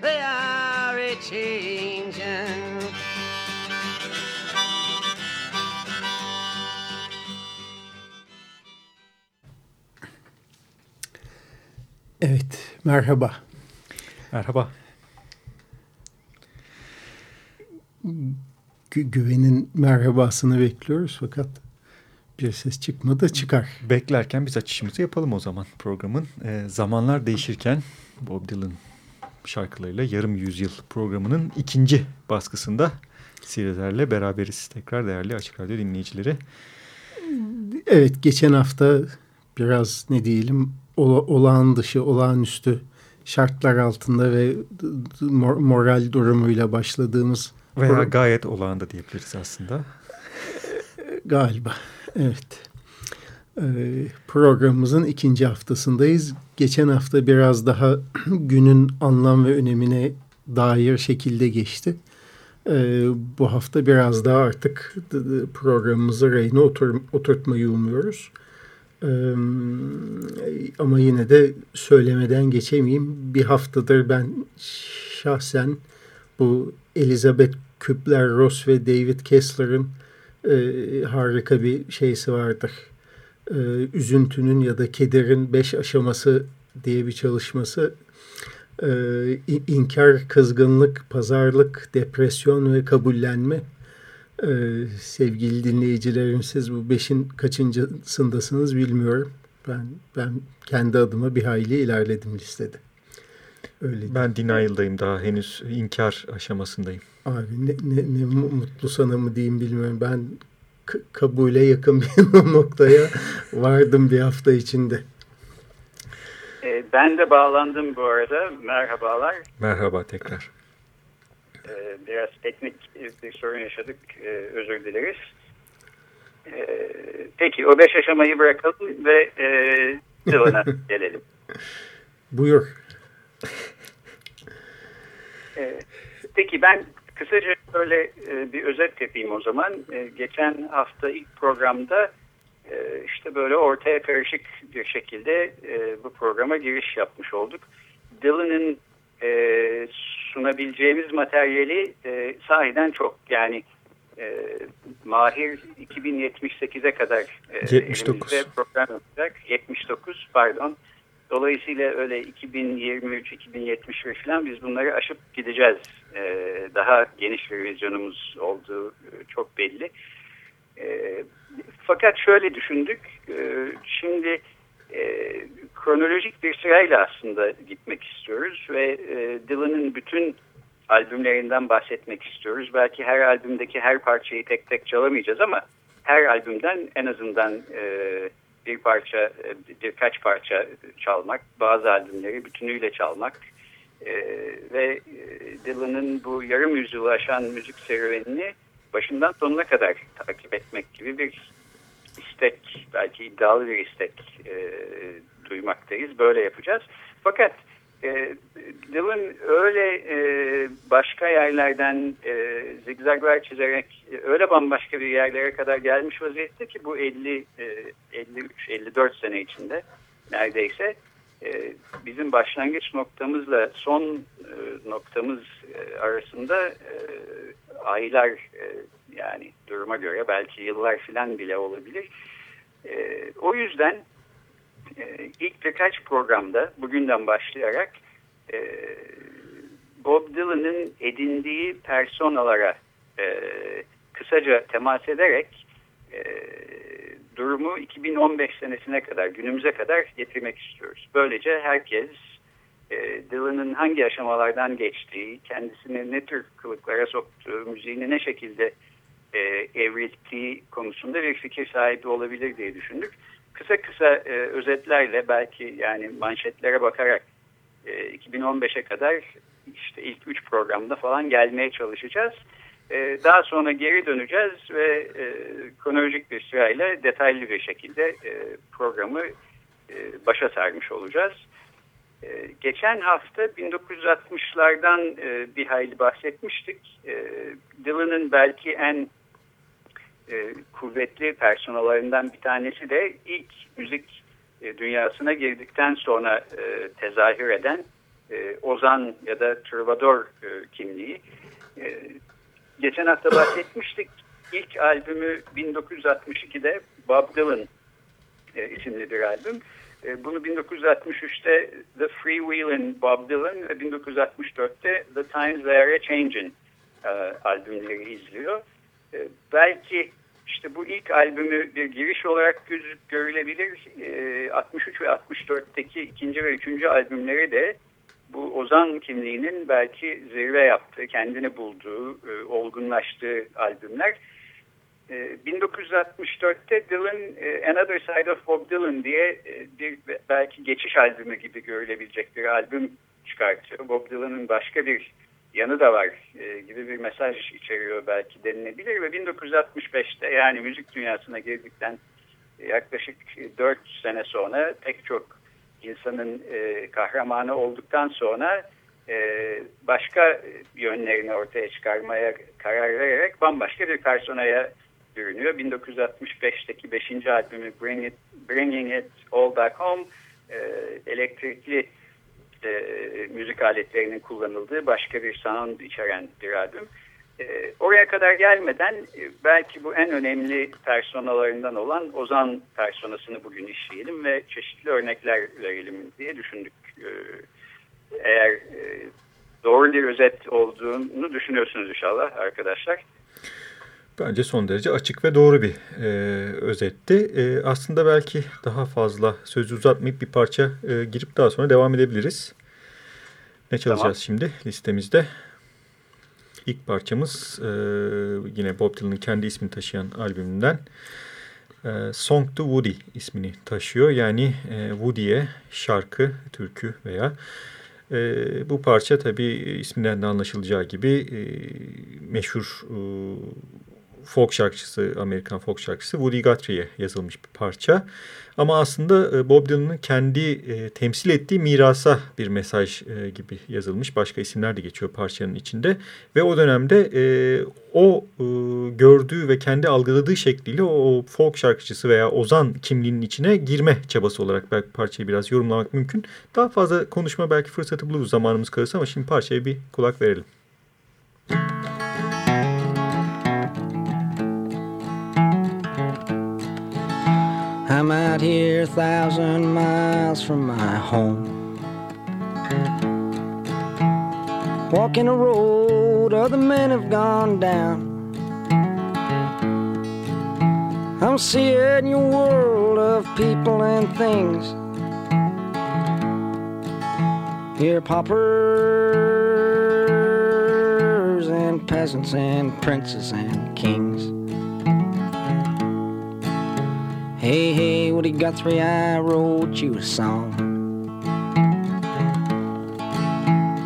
they are a changing. Evet, merhaba. Merhaba. Gü- güvenin merhabasını bekliyoruz fakat bir ses çıkmadı çıkar. Beklerken biz açışımızı yapalım o zaman programın. Ee, zamanlar değişirken Bob Dylan şarkılarıyla yarım yüzyıl programının ikinci baskısında Sirezer'le beraberiz. Tekrar değerli Açık Radyo dinleyicileri. Evet, geçen hafta biraz ne diyelim ola- olağan dışı, olağanüstü şartlar altında ve mor- moral durumuyla başladığımız Veya gayet olağan da diyebiliriz aslında. Galiba, evet. Ee, programımızın ikinci haftasındayız. Geçen hafta biraz daha günün anlam ve önemine dair şekilde geçti. Ee, bu hafta biraz daha artık programımızı rayına otur, oturtmayı umuyoruz. Ee, ama yine de söylemeden geçemeyeyim. Bir haftadır ben şahsen bu Elizabeth Kübler-Ross ve David Kessler'ın e, harika bir şeysi vardır. E, üzüntünün ya da kederin beş aşaması diye bir çalışması. E, in- inkar, kızgınlık, pazarlık, depresyon ve kabullenme. E, sevgili dinleyicilerim siz bu beşin kaçıncısındasınız bilmiyorum. Ben ben kendi adıma bir hayli ilerledim listede. Öyle Ben denial'dayım daha henüz inkar aşamasındayım. Abi ne, ne, ne mu- mutlu sana mı diyeyim bilmiyorum. Ben kabule yakın bir noktaya vardım bir hafta içinde. E, Ben de bağlandım bu arada. Merhabalar. Merhaba tekrar. E, Biraz teknik bir sorun yaşadık. E, Özür dileriz. E, Peki o beş aşamayı bırakalım ve e, Dylan'a gelelim. Buyur. E, Peki ben kısaca böyle e, bir özet yapayım o zaman. E, Geçen hafta ilk programda e, işte böyle ortaya karışık bir şekilde bu programa giriş yapmış olduk. Dylan'ın sunabileceğimiz materyali sahiden çok. Yani e, Mahir 2078'e kadar e, 79. elimizde program yapacak. 79 pardon. Dolayısıyla öyle 2023, 2071 falan biz bunları aşıp gideceğiz. Ee, daha geniş bir vizyonumuz olduğu e, çok belli. Ee, fakat şöyle düşündük. Ee, şimdi e, kronolojik bir sırayla aslında gitmek istiyoruz ve e, Dylan'ın bütün albümlerinden bahsetmek istiyoruz. Belki her albümdeki her parçayı tek tek çalamayacağız ama her albümden en azından e, bir parça, e, birkaç parça çalmak, bazı albümleri bütünüyle çalmak e, ve e, Dylan'ın bu yarım yüzyılı aşan müzik serüvenini başından sonuna kadar takip etmek gibi bir istek, belki iddialı bir istek e, duymaktayız. Böyle yapacağız. Fakat e, Dylan öyle e, başka yerlerden e, zigzaglar çizerek e, öyle bambaşka bir yerlere kadar gelmiş vaziyette ki bu 50 e, 53 54 sene içinde neredeyse bizim başlangıç noktamızla son noktamız arasında aylar yani duruma göre belki yıllar filan bile olabilir. O yüzden e, ilk birkaç programda bugünden başlayarak e, Bob Dylan'ın edindiği personalara e, kısaca temas ederek e, durumu 2015 senesine kadar, günümüze kadar getirmek istiyoruz. Böylece herkes e, Dylan'ın hangi aşamalardan geçtiği, kendisini ne tür kılıklara soktuğu, müziğini ne şekilde e, evrilttiği konusunda bir fikir sahibi olabilir diye düşündük. Kısa kısa e, özetlerle belki yani manşetlere bakarak e, 2015'e kadar işte ilk üç programda falan gelmeye çalışacağız. E, daha sonra geri döneceğiz ve e, kronolojik bir sırayla detaylı bir şekilde e, programı e, başa sarmış olacağız. E, geçen hafta 1960'lardan e, bir hayli bahsetmiştik. E, Dylan'ın belki en e, kuvvetli personalarından bir tanesi de ilk müzik e, dünyasına girdikten sonra e, tezahür eden e, Ozan ya da Troubadour e, kimliği. E, geçen hafta bahsetmiştik. İlk albümü 1962'de Bob Dylan e, isimli bir albüm. E, bunu 1963'te The Free Freewheelin' Bob Dylan ve 1964'te The Times They Are Changing e, albümleri izliyor. E, belki işte bu ilk albümü bir giriş olarak gözük görülebilir. E, 63 ve 64'teki ikinci ve üçüncü albümleri de bu Ozan kimliğinin belki zirve yaptığı, kendini bulduğu, e, olgunlaştığı albümler. E, 1964'te Dylan e, Another Side of Bob Dylan diye e, bir belki geçiş albümü gibi görülebilecek bir albüm çıkartıyor. Bob Dylan'ın başka bir yanı da var e, gibi bir mesaj içeriyor belki denilebilir ve 1965'te yani müzik dünyasına girdikten yaklaşık 4 sene sonra pek çok insanın e, kahramanı olduktan sonra e, başka yönlerini ortaya çıkarmaya karar vererek bambaşka bir personaya bürünüyor. 1965'teki 5. albümü Bring It, Bringing It All Back Home e, elektrikli e, müzik aletlerinin kullanıldığı başka bir sound içeren bir albüm. E, oraya kadar gelmeden e, belki bu en önemli personalarından olan Ozan personasını bugün işleyelim ve çeşitli örnekler verelim diye düşündük. E, eğer e, doğru bir özet olduğunu düşünüyorsunuz inşallah arkadaşlar. Bence son derece açık ve doğru bir e, özetti. E, aslında belki daha fazla sözü uzatmayıp bir parça e, girip daha sonra devam edebiliriz. Ne çalacağız tamam. şimdi listemizde? İlk parçamız e, yine Bob Dylan'ın kendi ismini taşıyan albümünden e, Song to Woody ismini taşıyor. Yani e, Woody'ye şarkı, türkü veya e, bu parça tabii isminden de anlaşılacağı gibi e, meşhur e, folk şarkıcısı, Amerikan folk şarkıcısı Woody Guthrie'ye yazılmış bir parça. Ama aslında e, Bob Dylan'ın kendi e, temsil ettiği mirasa bir mesaj e, gibi yazılmış. Başka isimler de geçiyor parçanın içinde. Ve o dönemde o gördüğü ve kendi algıladığı şekliyle o folk şarkıcısı veya ozan kimliğinin içine girme çabası olarak belki parçayı biraz yorumlamak mümkün. Daha fazla konuşma belki fırsatı buluruz zamanımız kalırsa ama şimdi parçaya bir kulak verelim. Müzik I'm out here a thousand miles from my home. Walking a road other men have gone down. I'm seeing your world of people and things. Here, paupers and peasants and princes and kings. Hey, hey, Woody Guthrie, I wrote you a song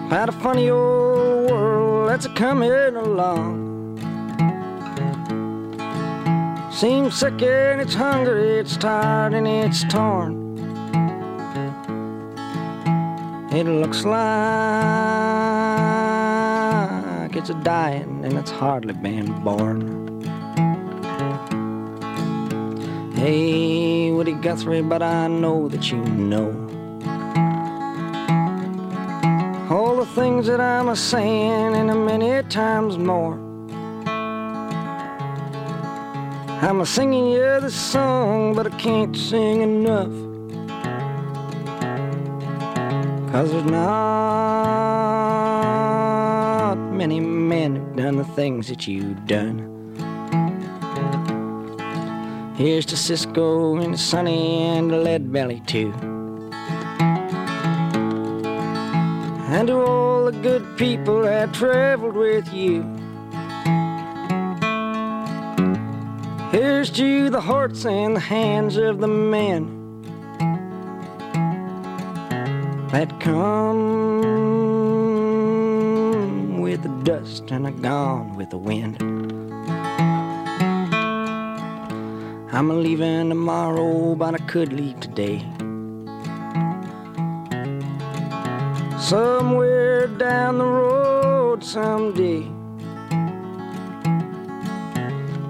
about a funny old world that's a coming along. Seems sick and it's hungry, it's tired and it's torn. It looks like it's a dying and it's hardly been born. Hey, Woody Guthrie, but I know that you know all the things that I'm a saying and a many times more. I'm a singing you this song, but I can't sing enough. Cause there's not many men who've done the things that you've done. Here's to Cisco and Sonny and Lead Belly too. And to all the good people that traveled with you. Here's to the hearts and the hands of the men that come with the dust and are gone with the wind. I'm leaving tomorrow, but I could leave today. Somewhere down the road someday.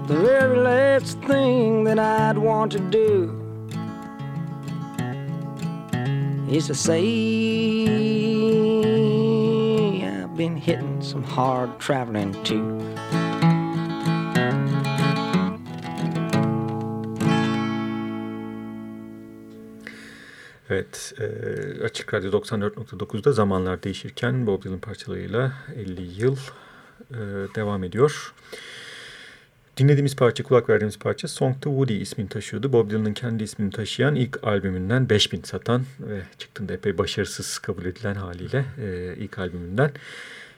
The very last thing that I'd want to do is to say I've been hitting some hard traveling too. Evet, e, Açık Radyo 94.9'da zamanlar değişirken Bob Dylan parçalarıyla 50 yıl e, devam ediyor. Dinlediğimiz parça, kulak verdiğimiz parça Song to Woody ismini taşıyordu. Bob Dylan'ın kendi ismini taşıyan ilk albümünden 5000 satan ve çıktığında epey başarısız kabul edilen haliyle e, ilk albümünden.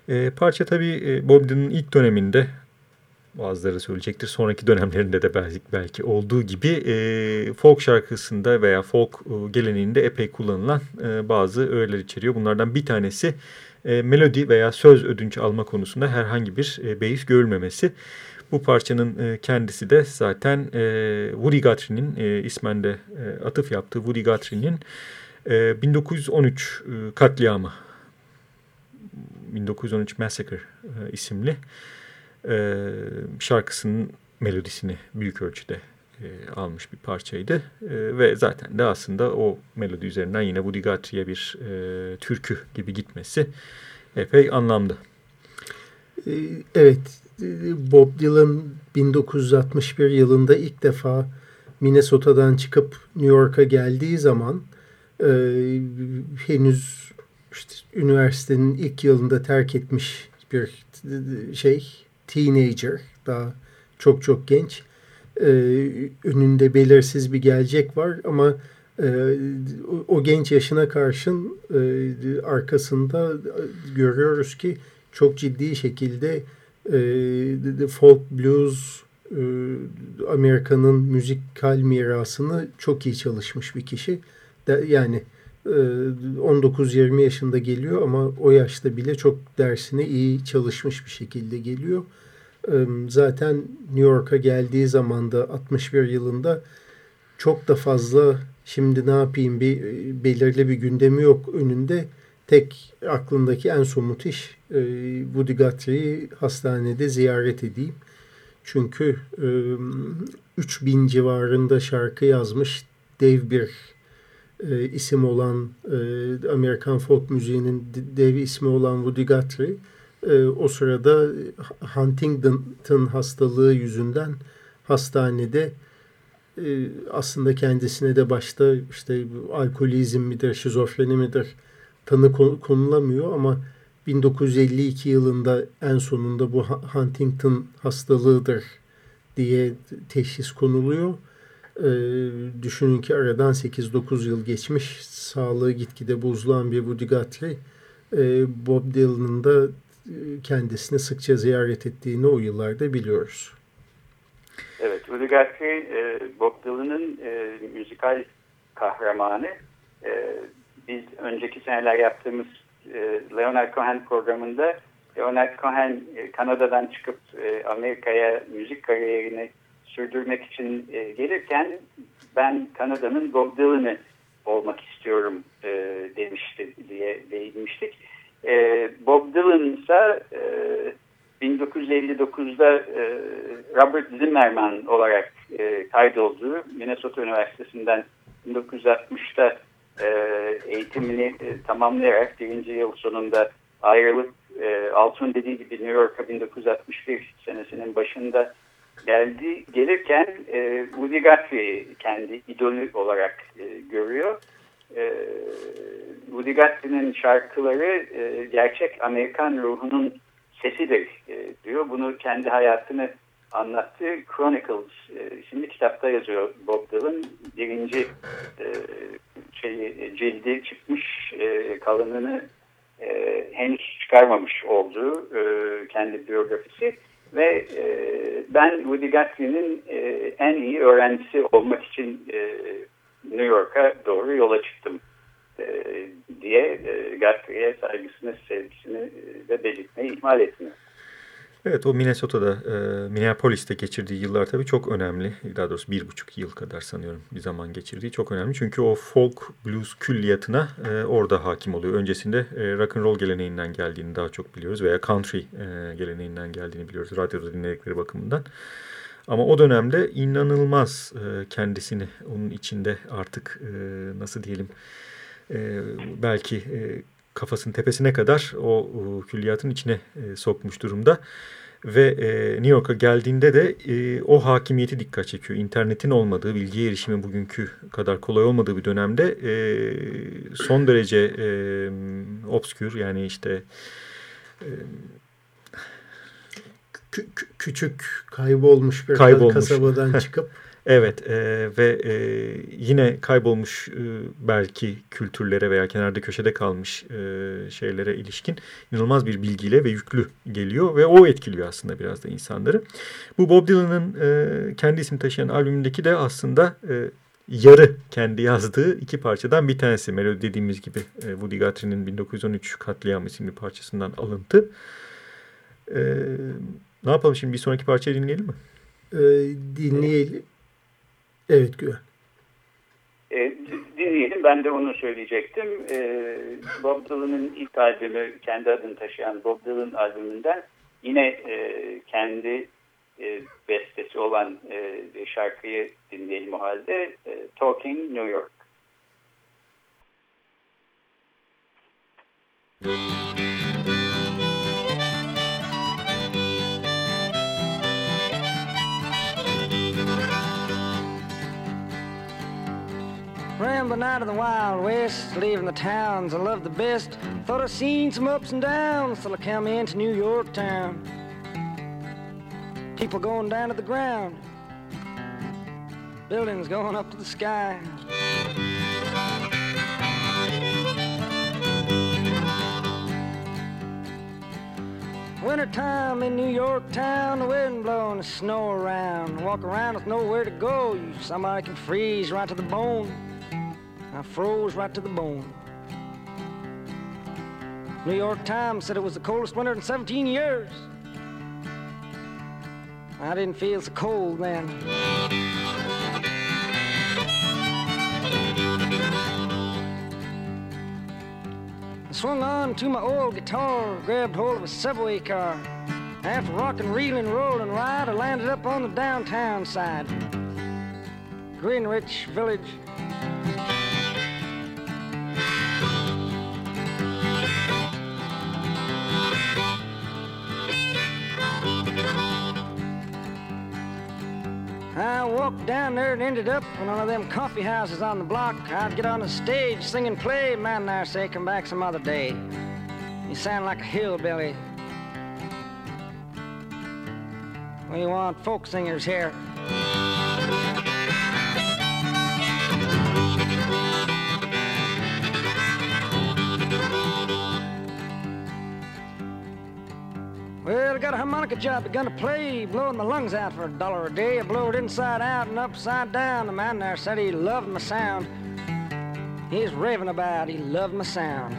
E, parça tabii e, Bob Dylan'ın ilk döneminde bazıları söyleyecektir. Sonraki dönemlerinde de belki, belki olduğu gibi e, folk şarkısında veya folk e, geleneğinde epey kullanılan e, bazı öğeler içeriyor. Bunlardan bir tanesi e, melodi veya söz ödünç alma konusunda herhangi bir e, beis görülmemesi. Bu parçanın e, kendisi de zaten e, Woody Guthrie'nin e, ismen de e, atıf yaptığı Woody Guthrie'nin e, 1913 e, katliamı 1913 Massacre e, isimli e, şarkısının melodisini büyük ölçüde e, almış bir parçaydı. E, ve zaten de aslında o melodi üzerinden yine Woody Guthrie'ye bir e, türkü gibi gitmesi epey anlamlı. E, evet, Bob Dylan 1961 yılında ilk defa Minnesota'dan çıkıp New York'a geldiği zaman e, henüz işte üniversitenin ilk yılında terk etmiş bir şey teenager, daha çok çok genç. E, önünde belirsiz bir gelecek var ama e, o, o genç yaşına karşın e, arkasında görüyoruz ki çok ciddi şekilde e, folk blues e, Amerika'nın müzikal mirasını çok iyi çalışmış bir kişi. De, yani 19-20 yaşında geliyor ama o yaşta bile çok dersine iyi çalışmış bir şekilde geliyor. Zaten New York'a geldiği zaman da 61 yılında çok da fazla şimdi ne yapayım bir belirli bir gündemi yok önünde. Tek aklındaki en somut iş Woody Guthrie'yi hastanede ziyaret edeyim. Çünkü 3000 civarında şarkı yazmış dev bir e, isim olan e, Amerikan folk müziğinin dev ismi olan Woody Guthrie e, o sırada Huntington hastalığı yüzünden hastanede e, aslında kendisine de başta işte alkolizm midir, şizofreni midir tanı konulamıyor ama 1952 yılında en sonunda bu Huntington hastalığıdır diye teşhis konuluyor e, düşünün ki aradan 8-9 yıl geçmiş. Sağlığı gitgide bozulan bir Woody Guthrie. E, Bob Dylan'ın da e, kendisini sıkça ziyaret ettiğini o yıllarda biliyoruz. Evet, Woody Guthrie Bob Dylan'ın müzikal kahramanı. E, biz önceki seneler yaptığımız e, Leonard Cohen programında Leonard Cohen e, Kanada'dan çıkıp Amerika'ya müzik kariyerini sürdürmek için gelirken ben Kanada'nın Bob Dylan'ı olmak istiyorum demişti diye değinmiştik. E, Bob Dylan ise e, 1959'da e, Robert Zimmerman olarak e, kaydoldu. Minnesota Üniversitesi'nden 1960'da e, eğitimini e, tamamlayarak birinci yıl sonunda ayrılıp e, Altun dediği gibi New York'a 1961 senesinin başında geldi gelirken e, Woody Guthrie kendi idolü olarak e, görüyor. E, Woody Guthrie'nin şarkıları e, gerçek Amerikan ruhunun sesidir e, diyor. Bunu kendi hayatını anlattığı Chronicles e, isimli kitapta yazıyor Bob Dylan. Birinci e, cildi çıkmış e, kalanını e, henüz çıkarmamış olduğu kendi biyografisi ve ben Woody Guthrie'nin en iyi öğrencisi olmak için New York'a doğru yola çıktım e, diye e, Guthrie'ye saygısını, sevgisini de belirtmeyi ihmal etmiyor. Evet o Minnesota'da, e, Minneapolis'te geçirdiği yıllar tabii çok önemli. Daha doğrusu bir buçuk yıl kadar sanıyorum bir zaman geçirdiği çok önemli. Çünkü o folk blues külliyatına e, orada hakim oluyor. Öncesinde e, rock and roll geleneğinden geldiğini daha çok biliyoruz veya country e, geleneğinden geldiğini biliyoruz radyoda dinledikleri bakımından. Ama o dönemde inanılmaz e, kendisini onun içinde artık e, nasıl diyelim e, belki e, kafasının tepesine kadar o, o külliyatın içine e, sokmuş durumda. Ve e, New York'a geldiğinde de e, o hakimiyeti dikkat çekiyor. İnternetin olmadığı, bilgiye erişimin bugünkü kadar kolay olmadığı bir dönemde e, son derece e, obskür yani işte... E, küçük kaybolmuş bir kaybolmuş. kasabadan çıkıp Evet e, ve e, yine kaybolmuş e, belki kültürlere veya kenarda köşede kalmış e, şeylere ilişkin inanılmaz bir bilgiyle ve yüklü geliyor ve o etkiliyor aslında biraz da insanları. Bu Bob Dylan'ın e, kendi isim taşıyan albümündeki de aslında e, yarı kendi yazdığı iki parçadan bir tanesi. Melody dediğimiz gibi e, Woody Guthrie'nin 1913 Katliam isimli parçasından alıntı. E, ne yapalım şimdi bir sonraki parçayı dinleyelim mi? E, dinleyelim. Evet Güven. E, dinleyelim. Ben de onu söyleyecektim. E, Bob Dylan'ın ilk albümü, kendi adını taşıyan Bob Dylan albümünden yine e, kendi e, bestesi olan e, şarkıyı dinleyelim o halde. E, Talking New York. Müzik Rambling out of the Wild West, leaving the towns I love the best. Thought I'd seen some ups and downs till I come into New York town. People going down to the ground, buildings going up to the sky. Wintertime in New York town, the wind blowing the snow around. Walk around with nowhere to go, you somebody can freeze right to the bone. I froze right to the bone. New York Times said it was the coldest winter in 17 years. I didn't feel so cold then. I swung on to my old guitar, grabbed hold of a subway car. After rocking, reeling, rolling ride, I landed up on the downtown side. Greenwich Village I walked down there and ended up in one of them coffee houses on the block. I'd get on the stage, sing and play. Man, there say, come back some other day. You sound like a hillbilly. We want folk singers here. Got a harmonica job, begun to play, blowing my lungs out for a dollar a day. I blow it inside out and upside down. The man there said he loved my sound. He's raving about he loved my sound.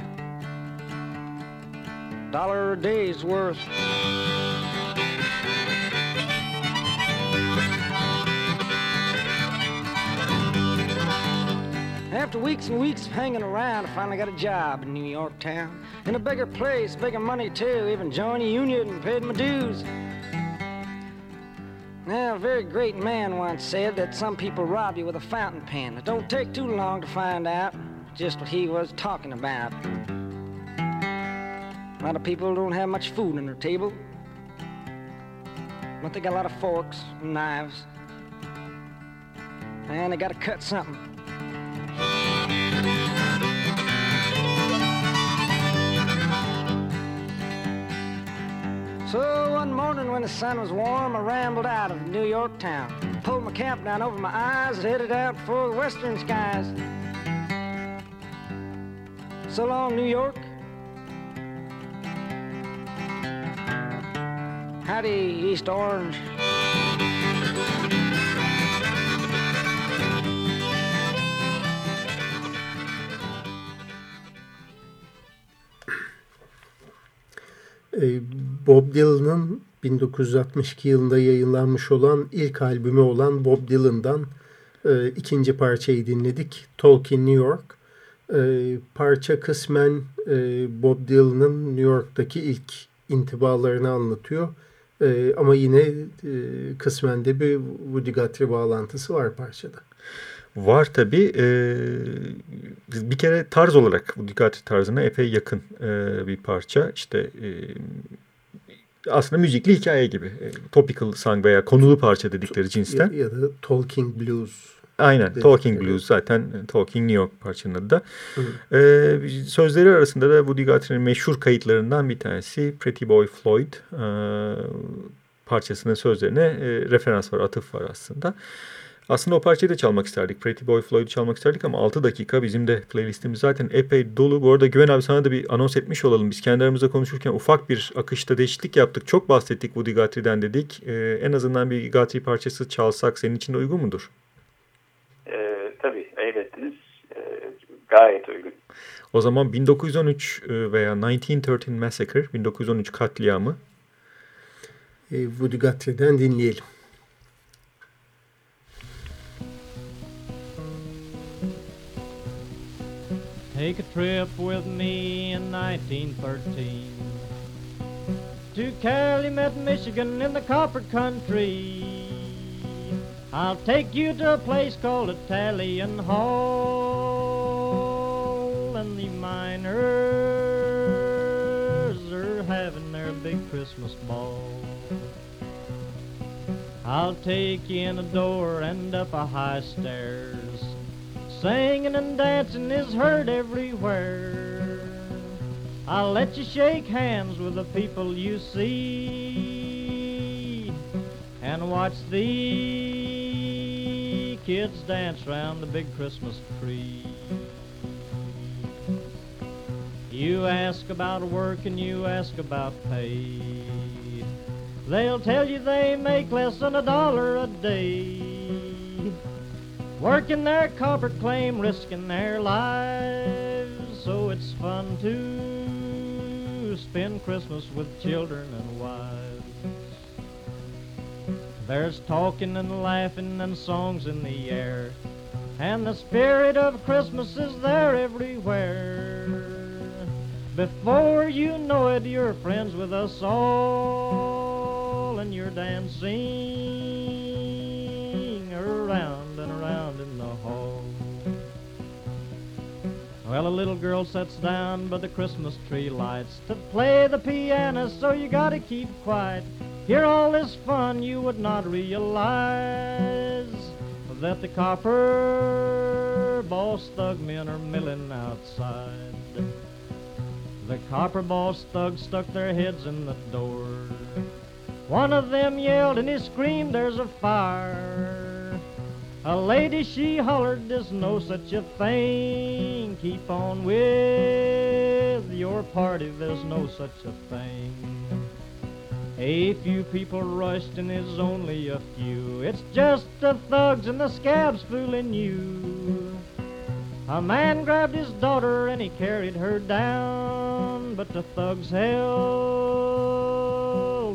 Dollar a day's worth. After weeks and weeks of hanging around, I finally got a job in New York town. In a bigger place, bigger money too. Even joined a union and paid my dues. Now, a very great man once said that some people rob you with a fountain pen. It don't take too long to find out just what he was talking about. A lot of people don't have much food on their table, but they got a lot of forks and knives, and they got to cut something. When the sun was warm, I rambled out of New York town. Pulled my cap down over my eyes, and headed out for the western skies. So long, New York. Howdy, East Orange. Bob Dylan'ın 1962 yılında yayınlanmış olan ilk albümü olan Bob Dylan'dan e, ikinci parçayı dinledik. Talking New York. E, parça kısmen e, Bob Dylan'ın New York'taki ilk intibalarını anlatıyor. E, ama yine e, kısmen de bir Woody Guthrie bağlantısı var parçada. Var tabii. E, bir kere tarz olarak bu Ducati tarzına epey yakın e, bir parça. İşte e, aslında müzikli hikaye gibi. E, topical song veya konulu parça dedikleri cinsten. Ya, ya da Talking Blues. Aynen. Talking Blues zaten Talking New York parçanın adı da. E, sözleri arasında da Woody Guthrie'nin meşhur kayıtlarından bir tanesi Pretty Boy Floyd e, parçasının sözlerine e, referans var, atıf var aslında. Aslında o parçayı da çalmak isterdik. Pretty Boy Floyd'u çalmak isterdik ama 6 dakika bizim de playlistimiz zaten epey dolu. Bu arada Güven abi sana da bir anons etmiş olalım. Biz kendi aramızda konuşurken ufak bir akışta değişiklik yaptık. Çok bahsettik Woody Guthrie'den dedik. Ee, en azından bir Guthrie parçası çalsak senin için de uygun mudur? Ee, tabii eylettiniz. Ee, gayet uygun. O zaman 1913 e, veya 1913 Massacre, 1913 katliamı. E, Woody Guthrie'den dinleyelim. Take a trip with me in 1913 to Calumet, Michigan in the copper country. I'll take you to a place called Italian Hall and the miners are having their big Christmas ball. I'll take you in a door and up a high stairs Singing and dancing is heard everywhere. I'll let you shake hands with the people you see and watch the kids dance round the big Christmas tree. You ask about work and you ask about pay. They'll tell you they make less than a dollar a day. Working their copper claim, risking their lives. So it's fun to spend Christmas with children and wives. There's talking and laughing and songs in the air. And the spirit of Christmas is there everywhere. Before you know it, you're friends with us all, and you're dancing Well, a little girl sits down by the Christmas tree lights to play the piano, so you gotta keep quiet. Hear all this fun, you would not realize that the copper boss thug men are milling outside. The copper boss thugs stuck their heads in the door. One of them yelled and he screamed, There's a fire. A lady, she hollered, There's no such a thing. Keep on with your party, there's no such a thing. A few people rushed and it's only a few. It's just the thugs and the scabs fooling you. A man grabbed his daughter and he carried her down, but the thugs held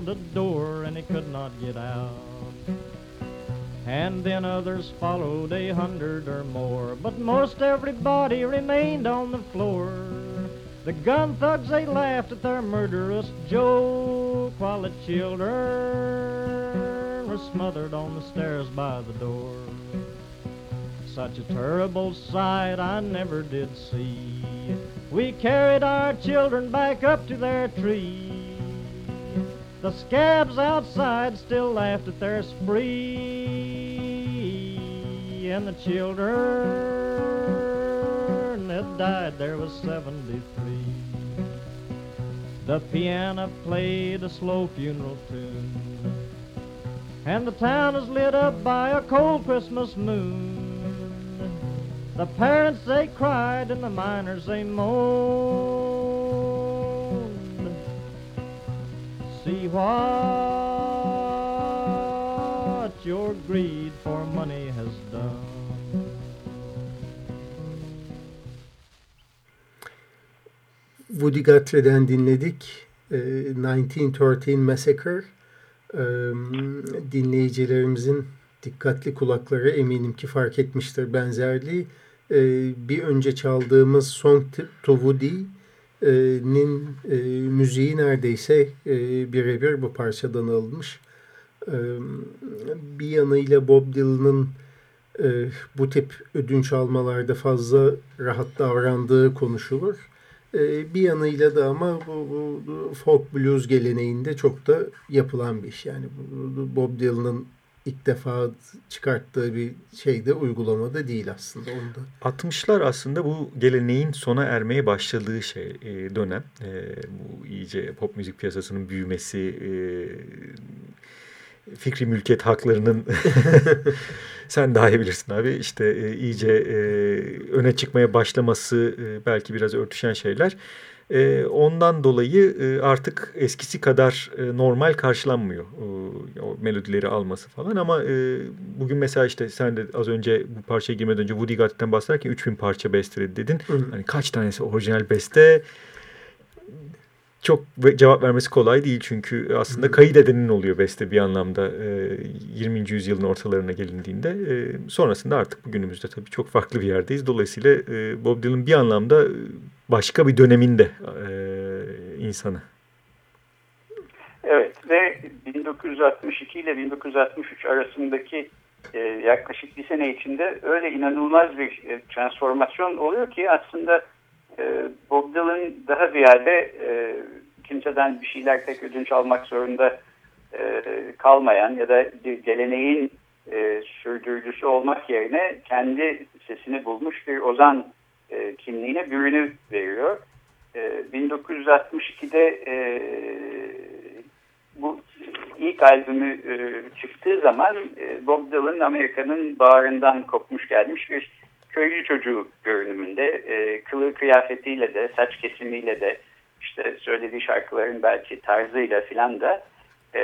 the door and he could not get out. And then others followed, a hundred or more, but most everybody remained on the floor. The gun thugs, they laughed at their murderous joke, while the children were smothered on the stairs by the door. Such a terrible sight I never did see. We carried our children back up to their tree. The scabs outside still laughed at their spree, and the children that died there was 73. The piano played a slow funeral tune. and the town is lit up by a cold Christmas moon. The parents they cried and the miners they moaned. See what your greed for money has done. Woody Guthrie'den dinledik. 1913 Massacre. Dinleyicilerimizin dikkatli kulakları eminim ki fark etmiştir benzerliği. Bir önce çaldığımız Song to Woody'nin müziği neredeyse birebir bu parçadan alınmış. Bir yanıyla Bob Dylan'ın bu tip ödünç almalarda fazla rahat davrandığı konuşulur. Ee, bir yanıyla da ama bu, bu, bu folk blues geleneğinde çok da yapılan bir iş. Yani bu, Bob Dylan'ın ilk defa çıkarttığı bir şeyde uygulamada değil aslında onda. 60'lar aslında bu geleneğin sona ermeye başladığı şey e, dönem. E, bu iyice pop müzik piyasasının büyümesi, e, fikri mülkiyet haklarının sen daha iyi bilirsin abi işte e, iyice e, öne çıkmaya başlaması e, belki biraz örtüşen şeyler. E, ondan dolayı e, artık eskisi kadar e, normal karşılanmıyor e, o melodileri alması falan ama e, bugün mesela işte sen de az önce bu parçaya girmeden önce Woody Guthrie'den bahsederken 3000 parça besteledi dedin. Hı. Hani kaç tanesi orijinal beste? Çok cevap vermesi kolay değil çünkü aslında hmm. kayıt edenin oluyor beste bir anlamda e, 20. yüzyılın ortalarına gelindiğinde. E, sonrasında artık bugünümüzde tabii çok farklı bir yerdeyiz. Dolayısıyla e, Bob Dylan bir anlamda başka bir döneminde e, insanı. Evet ve 1962 ile 1963 arasındaki e, yaklaşık bir sene içinde öyle inanılmaz bir e, transformasyon oluyor ki aslında e, Bob Dylan daha ziyade e, kimseden bir şeyler tek ödünç almak zorunda e, kalmayan ya da geleneğin e, sürdürücüsü olmak yerine kendi sesini bulmuş bir ozan e, kimliğine bürünü veriyor. E, 1962'de e, bu ilk albümü çıktığı zaman Bob Dylan Amerika'nın bağrından kopmuş gelmiş bir köylü çocuğu görünümünde e, kılığı kıyafetiyle de saç kesimiyle de işte söylediği şarkıların belki tarzıyla filan da e,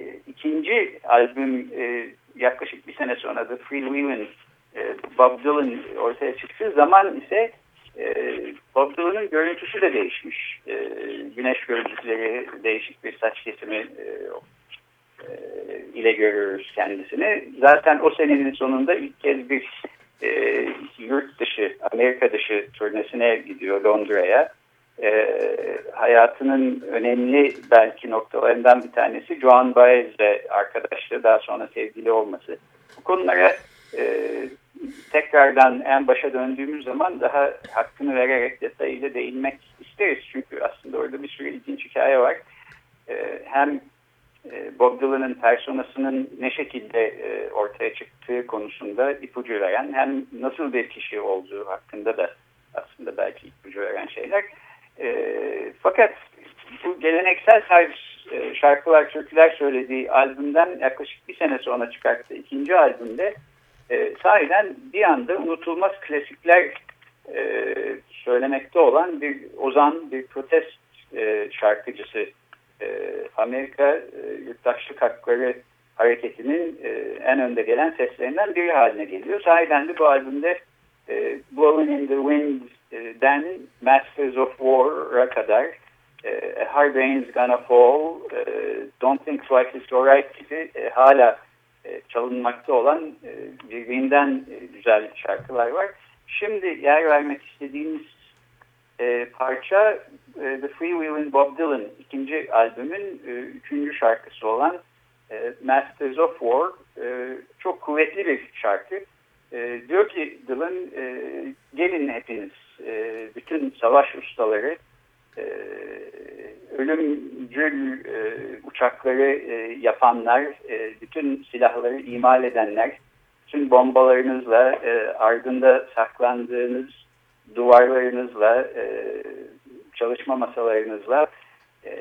e, ikinci albüm e, yaklaşık bir sene sonra da Free Willin e, Bob Dylan ortaya çıktığı zaman ise e, Bob Dylan'ın görüntüsü de değişmiş. E, güneş gözlükleri, değişik bir saç kesimi e, ile görüyoruz kendisini. Zaten o senenin sonunda ilk kez bir e, yurt dışı, Amerika dışı turnesine gidiyor Londra'ya. E, hayatının önemli belki noktalarından bir tanesi Joan Baez'le arkadaşlığı daha sonra sevgili olması. Bu konulara e, tekrardan en başa döndüğümüz zaman daha hakkını vererek detayıyla değinmek isteriz. Çünkü aslında orada bir sürü ilginç hikaye var. E, hem e, Bob Dylan'ın personasının ne şekilde e, ortaya çıktığı konusunda ipucu veren hem nasıl bir kişi olduğu hakkında da aslında belki ipucu veren şeyler. E, fakat bu geleneksel şarkılar, türküler söylediği albümden yaklaşık bir sene sonra çıkarttığı ikinci albümde sahiden bir anda unutulmaz klasikler söylemekte olan bir ozan, bir protest şarkıcısı e, Amerika e, Yurttaşlık Hakları Hareketi'nin e, en önde gelen seslerinden biri haline geliyor. Sahiden de bu albümde Blowing in the Wind'den Masters of War'a kadar e, Hard Rain's Gonna Fall, Don't Think Twice It's Alright gibi hala çalınmakta olan e, birbirinden güzel şarkılar var. Şimdi yer vermek istediğimiz e, parça e, The Freewheeling Bob Dylan ikinci albümün e, üçüncü şarkısı olan e, Masters of War. E, çok kuvvetli bir şarkı. E, diyor ki Dylan e, gelin hepiniz e, bütün savaş ustaları e, ölümcül e, uçakları e, yapanlar, e, bütün silahları imal edenler, bütün bombalarınızla e, ardında saklandığınız duvarlarınızla, e, çalışma masalarınızla E,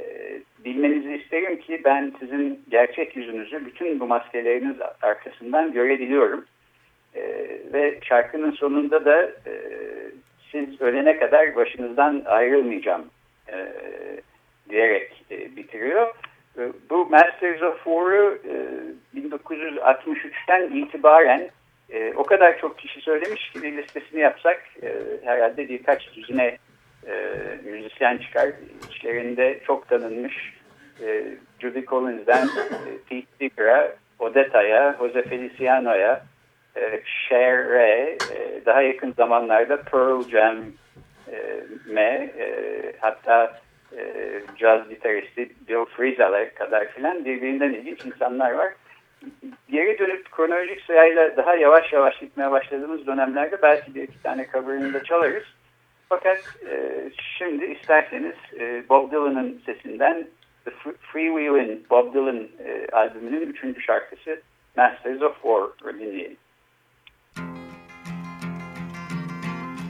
bilmenizi isterim ki ben sizin gerçek yüzünüzü bütün bu maskeleriniz arkasından görebiliyorum. E, ve şarkının sonunda da e, siz ölene kadar başınızdan ayrılmayacağım e, diyerek e, bitiriyor. E, bu Masters of War'u e, 1963'ten itibaren e, o kadar çok kişi söylemiş ki bir listesini yapsak e, herhalde birkaç düzine e, müzisyen çıkar. İçlerinde çok tanınmış e, Judy Collins'den e, Pete Seeger'a, Odetta'ya, Jose Feliciano'ya, e, Cher'e, e, daha yakın zamanlarda Pearl Jam'e, e, hatta e, caz gitaristi Bill Frisell'e kadar filan birbirinden ilginç insanlar var. Geri dönüp kronolojik sırayla daha yavaş yavaş gitmeye başladığımız dönemlerde belki bir iki tane cover'ını da çalarız. Fakat e, şimdi isterseniz e, Bob Dylan'ın sesinden The Freewheelin' Bob Dylan e, albümünün üçüncü şarkısı Masters of War dinleyelim.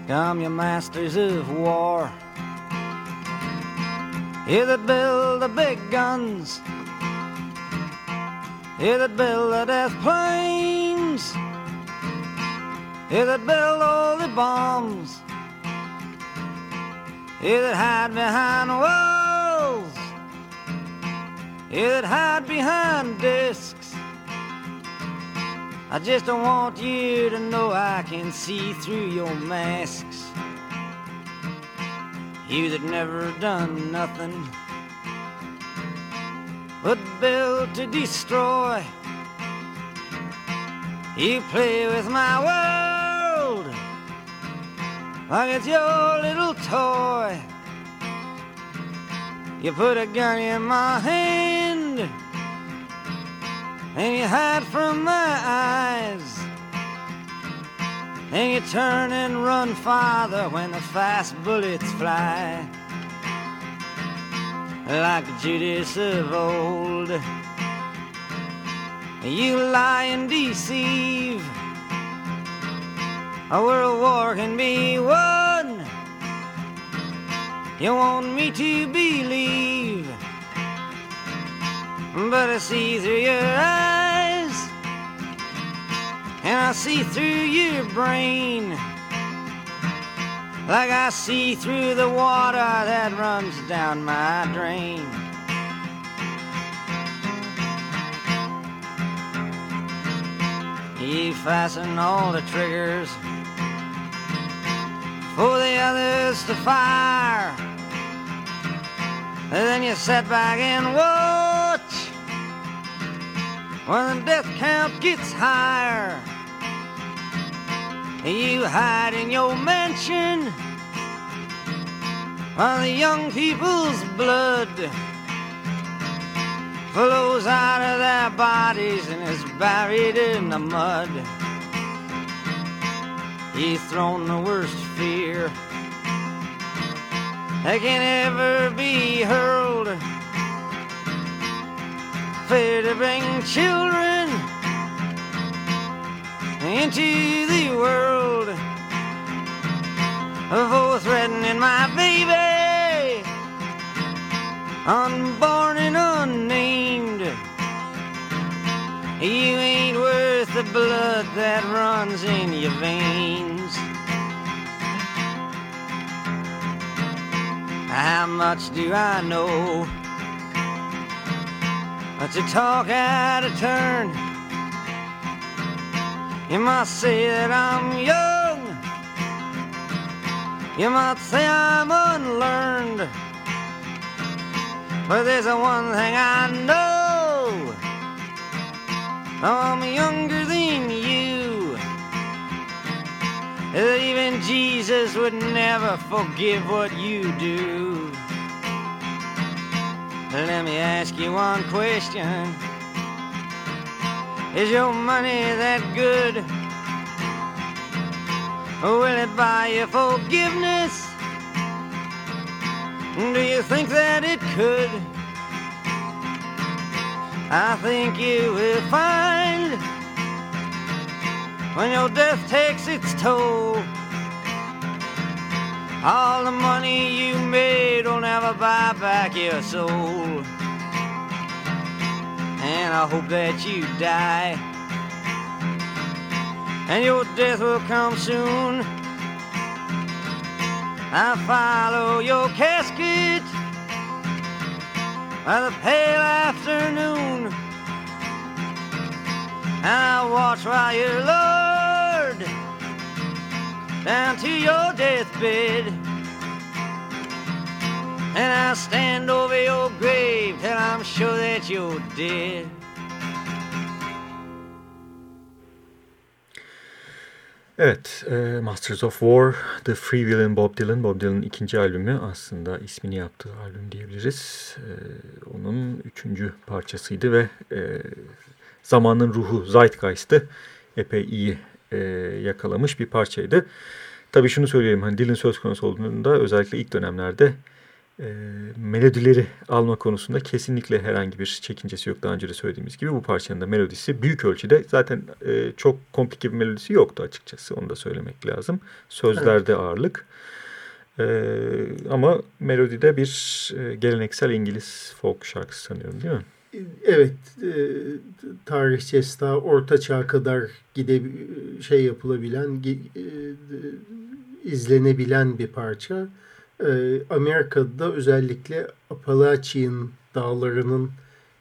Come, you masters of war. You that build the big guns. You that build the death planes. You that build all the bombs. You that hide behind walls. You that hide behind discs. I just don't want you to know I can see through your masks. You that never done nothing but build to destroy. You play with my world like it's your little toy. You put a gun in my hand and you hide from my eyes. And you turn and run farther when the fast bullets fly. Like Judas of old, you lie and deceive. A world war can be won. You want me to believe, but I see through your eyes, and I see through your brain, like I see through the water that runs down my drain. You fasten all the triggers for the others to fire. And then you sit back and watch when the death count gets higher. You hide in your mansion while the young people's blood flows out of their bodies and is buried in the mud. You've thrown the worst fear that can ever be hurled. Fear to bring children into the world for threatening my baby, unborn and unnamed. You ain't worth the blood that runs in your veins. How much do I know? To talk out of turn, you might say that I'm young. You might say I'm unlearned. But there's one thing I know. I'm younger than you. That even Jesus would never forgive what you do. Let me ask you one question. Is your money that good? Will it buy you forgiveness? Do you think that it could? I think you will find when your death takes its toll. All the money you made will never buy back your soul. And I hope that you die. And your death will come soon. I follow your casket by the pale afternoon. I watch while you're lowered down to your deathbed. And I stand over your grave till I'm sure that you're dead. Evet, e, Masters of War, The Free Will in Bob Dylan. Bob Dylan'ın ikinci albümü aslında ismini yaptığı albüm diyebiliriz. E, onun üçüncü parçasıydı ve e, zamanın ruhu, Zeitgeist'ı epey iyi e, yakalamış bir parçaydı. Tabii şunu söyleyeyim, hani Dylan söz konusu olduğunda özellikle ilk dönemlerde e, melodileri alma konusunda kesinlikle herhangi bir çekincesi yok. Daha önce de söylediğimiz gibi bu parçanın da melodisi büyük ölçüde zaten e, çok komplike bir melodisi yoktu açıkçası. Onu da söylemek lazım. Sözlerde evet. ağırlık. E, ama melodide bir e, geleneksel İngiliz folk şarkısı sanıyorum değil mi? Evet, e, tarihçesi daha orta çağ kadar gide şey yapılabilen, e, izlenebilen bir parça. E, Amerika'da özellikle Appalachian dağlarının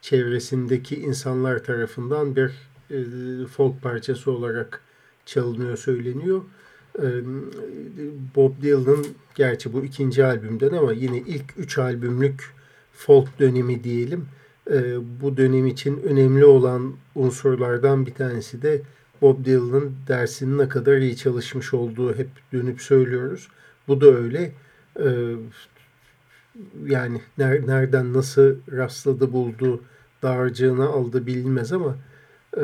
çevresindeki insanlar tarafından bir e, folk parçası olarak çalınıyor, söyleniyor. E, Bob Dylan'ın gerçi bu ikinci albümden ama yine ilk üç albümlük folk dönemi diyelim. E, bu dönem için önemli olan unsurlardan bir tanesi de Bob Dylan'ın dersinin ne kadar iyi çalışmış olduğu hep dönüp söylüyoruz. Bu da öyle. Ee, yani nereden nasıl rastladı buldu dağarcığına aldı bilinmez ama e,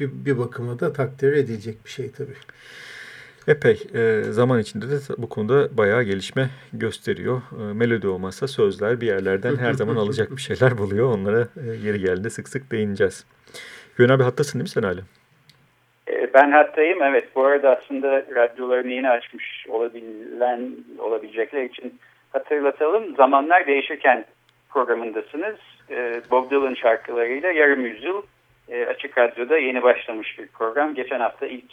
bir, bir bakıma da takdir edilecek bir şey tabii. Epey e, zaman içinde de bu konuda bayağı gelişme gösteriyor. E, melodi olmazsa sözler bir yerlerden her zaman alacak bir şeyler buluyor. Onlara e, yeri geldiğinde sık sık değineceğiz. Güven abi hattasın değil mi sen hala? Ben hattayım evet. Bu arada aslında radyolarını yeni açmış olabilen olabilecekler için hatırlatalım. Zamanlar değişirken programındasınız. Ee, Bob Dylan şarkılarıyla yarım yüzyıl e, Açık Radyo'da yeni başlamış bir program. Geçen hafta ilk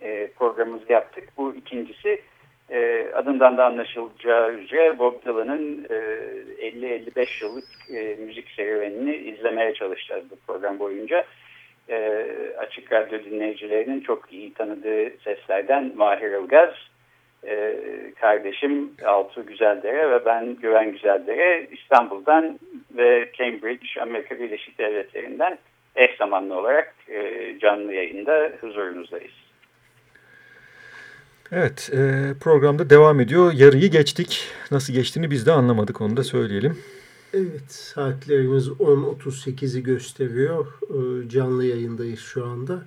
e, programımızı yaptık. Bu ikincisi e, adından da anlaşılacağı üzere Bob Dylan'ın 50-55 yıllık müzik serüvenini izlemeye çalışacağız bu program boyunca e, Açık Radyo dinleyicilerinin çok iyi tanıdığı seslerden Mahir Ilgaz, e, kardeşim Altuğ Güzeldere ve ben Güven Güzeldere İstanbul'dan ve Cambridge Amerika Birleşik Devletleri'nden eş zamanlı olarak e, canlı yayında huzurunuzdayız. Evet e, programda devam ediyor. Yarıyı geçtik. Nasıl geçtiğini biz de anlamadık onu da söyleyelim. Evet, saatlerimiz 10.38'i gösteriyor. Ee, canlı yayındayız şu anda.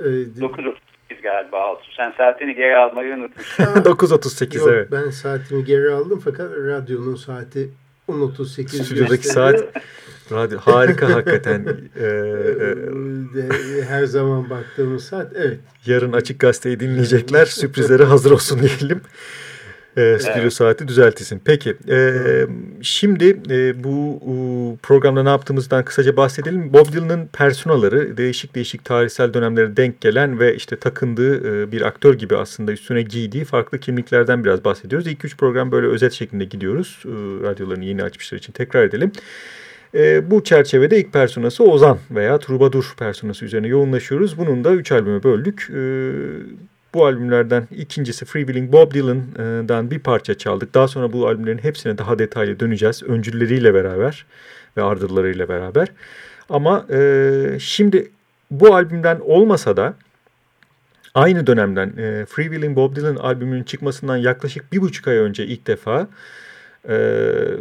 9.38 ee, galiba Altu. Sen saatini geri almayı unutmuşsun. 9.38 evet. Ben saatimi geri aldım fakat radyonun saati 10.38 Stüdyodaki saat radyo, harika hakikaten. Ee, e, Her zaman baktığımız saat evet. Yarın Açık Gazete'yi dinleyecekler. Sürprizlere hazır olsun diyelim. E, stüdyo evet. saati düzeltilsin. Peki e, şimdi e, bu e, programda ne yaptığımızdan kısaca bahsedelim. Bob Dylan'ın personaları değişik değişik tarihsel dönemlere denk gelen ve işte takındığı e, bir aktör gibi aslında üstüne giydiği farklı kimliklerden biraz bahsediyoruz. İlk üç program böyle özet şeklinde gidiyoruz. E, radyolarını yeni açmışlar için tekrar edelim. E, bu çerçevede ilk personası Ozan veya Trubadur personası üzerine yoğunlaşıyoruz. Bunun da üç albüme böldük. E, bu albümlerden ikincisi Free Willing Bob Dylan'dan bir parça çaldık. Daha sonra bu albümlerin hepsine daha detaylı döneceğiz. Öncülleriyle beraber ve ardırlarıyla beraber. Ama e, şimdi bu albümden olmasa da aynı dönemden e, Free Willing Bob Dylan albümünün çıkmasından yaklaşık bir buçuk ay önce ilk defa e,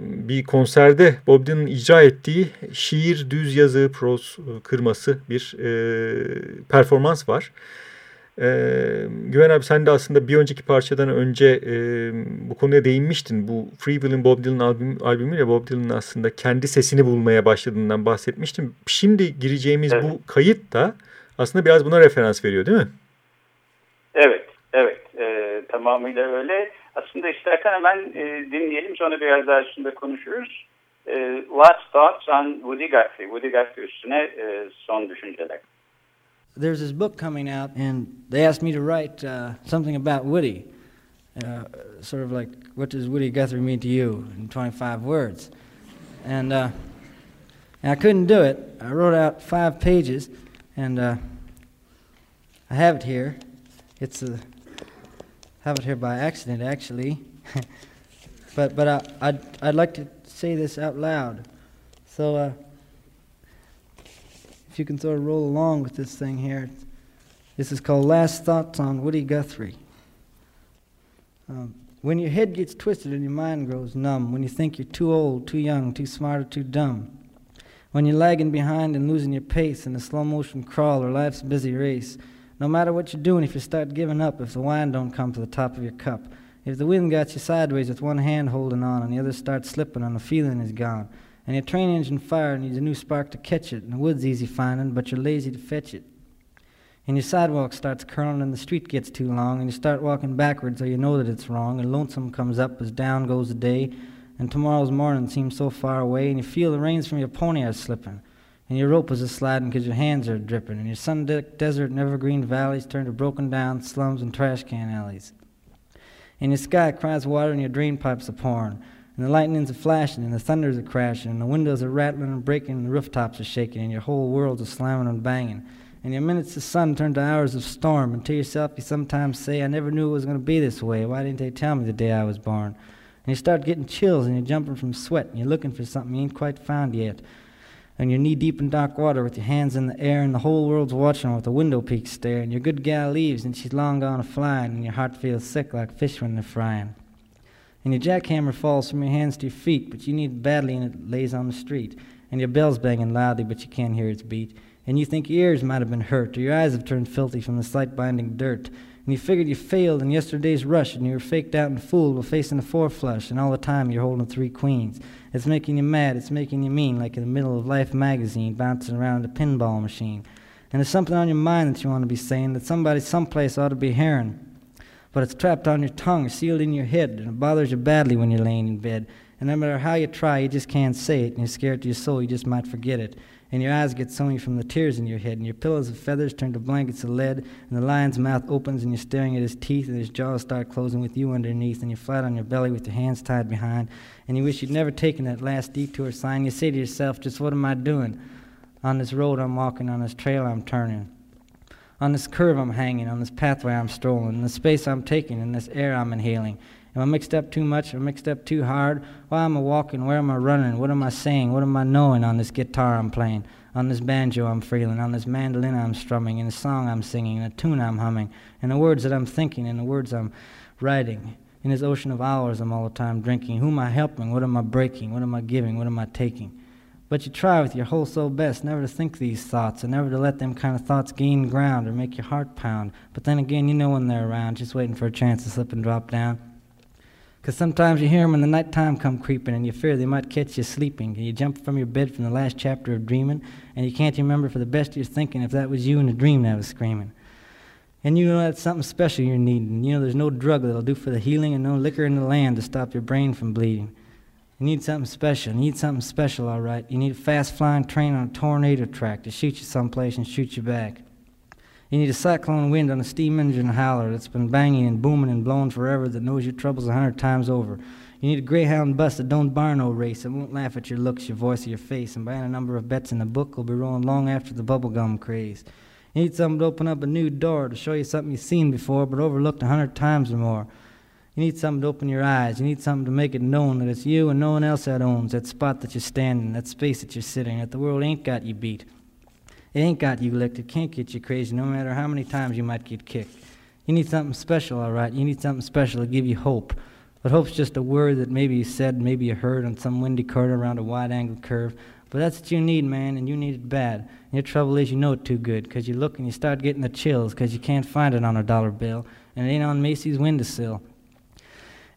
bir konserde Bob Dylan'ın icra ettiği şiir, düz yazı, proz kırması bir e, performans var. Ee, Güven abi sen de aslında bir önceki parçadan önce e, bu konuya değinmiştin. Bu Free Will'in Bob Dylan albüm, albümüyle Bob Dylan'ın aslında kendi sesini bulmaya başladığından bahsetmiştim. Şimdi gireceğimiz evet. bu kayıt da aslında biraz buna referans veriyor değil mi? Evet, evet. E, tamamıyla öyle. Aslında istersen hemen e, dinleyelim sonra biraz daha üstünde konuşuruz. E, last Thoughts on Woody Guthrie. Woody Guthrie üstüne e, son düşünceler. There's this book coming out, and they asked me to write uh, something about Woody. Uh, sort of like, what does Woody Guthrie mean to you in 25 words? And, uh, and I couldn't do it. I wrote out five pages, and uh, I have it here. It's a have it here by accident, actually. but but I, I'd I'd like to say this out loud. So uh, if you can sort of roll along with this thing here, this is called Last Thoughts on Woody Guthrie. Um, when your head gets twisted and your mind grows numb, when you think you're too old, too young, too smart, or too dumb, when you're lagging behind and losing your pace in a slow motion crawl or life's busy race, no matter what you're doing, if you start giving up, if the wine don't come to the top of your cup, if the wind got you sideways with one hand holding on and the other starts slipping and the feeling is gone, and your train engine fire needs a new spark to catch it, and the wood's easy finding, but you're lazy to fetch it. And your sidewalk starts curling and the street gets too long, and you start walking backwards so you know that it's wrong, and lonesome comes up as down goes the day, and tomorrow's morning seems so far away, and you feel the reins from your pony are slipping, and your rope is a sliding because your hands are dripping, and your sun decked desert and evergreen valleys turn to broken down slums and trash can alleys. And your sky cries water, and your drain pipes are pouring, and the lightnings are flashing, and the thunders are crashing, and the windows are rattling and breaking, and the rooftops are shaking, and your whole world's a slamming and banging. And your minutes of sun turn to hours of storm, and to yourself you sometimes say, I never knew it was going to be this way. Why didn't they tell me the day I was born? And you start getting chills, and you're jumping from sweat, and you're looking for something you ain't quite found yet. And you're knee deep in dark water with your hands in the air, and the whole world's watching with a window peak stare. And your good gal leaves, and she's long gone a flying, and your heart feels sick like fish when they're frying. And your jackhammer falls from your hands to your feet, but you need it badly, and it lays on the street. And your bell's banging loudly, but you can't hear its beat. And you think your ears might have been hurt, or your eyes have turned filthy from the sight binding dirt. And you figured you failed in yesterday's rush, and you were faked out and fooled while facing a four flush, and all the time you're holding three queens. It's making you mad, it's making you mean, like in the middle of Life magazine, bouncing around a pinball machine. And there's something on your mind that you want to be saying that somebody someplace ought to be hearing. But it's trapped on your tongue, sealed in your head, and it bothers you badly when you're laying in bed. And no matter how you try, you just can't say it, and you're scared to your soul, you just might forget it and your eyes get sewing from the tears in your head, and your pillows of feathers turn to blankets of lead, and the lion's mouth opens, and you're staring at his teeth, and his jaws start closing with you underneath, and you're flat on your belly with your hands tied behind, and you wish you'd never taken that last detour sign. You say to yourself, just what am I doing? On this road I'm walking, on this trail I'm turning. On this curve I'm hanging, on this pathway I'm strolling, in the space I'm taking, in this air I'm inhaling. Am I mixed up too much? Am I mixed up too hard? Why am I walking? Where am I running? What am I saying? What am I knowing on this guitar I'm playing? On this banjo I'm feeling? On this mandolin I'm strumming? In the song I'm singing? In the tune I'm humming? In the words that I'm thinking? In the words I'm writing? In this ocean of hours I'm all the time drinking? Who am I helping? What am I breaking? What am I giving? What am I taking? But you try with your whole soul best never to think these thoughts and never to let them kind of thoughts gain ground or make your heart pound. But then again, you know when they're around, just waiting for a chance to slip and drop down. Because sometimes you hear them in the nighttime come creeping and you fear they might catch you sleeping. And you jump from your bed from the last chapter of dreaming and you can't remember for the best of your thinking if that was you in a dream that was screaming. And you know that's something special you're needing. You know there's no drug that'll do for the healing and no liquor in the land to stop your brain from bleeding. You need something special. You need something special, all right. You need a fast flying train on a tornado track to shoot you someplace and shoot you back. You need a cyclone wind on a steam engine howler that's been banging and booming and blowing forever that knows your troubles a hundred times over. You need a greyhound bus that don't bar no race, that won't laugh at your looks, your voice, or your face, and buying a number of bets in the book will be rolling long after the bubblegum craze. You need something to open up a new door to show you something you've seen before but overlooked a hundred times or more. You need something to open your eyes. You need something to make it known that it's you and no one else that owns that spot that you're standing, that space that you're sitting, that the world ain't got you beat. It ain't got you licked. It can't get you crazy no matter how many times you might get kicked. You need something special, all right. You need something special to give you hope. But hope's just a word that maybe you said, maybe you heard on some windy corner around a wide angle curve. But that's what you need, man, and you need it bad. And your trouble is you know it too good, 'cause you look and you start getting the chills, 'cause you can't find it on a dollar bill, and it ain't on Macy's windowsill.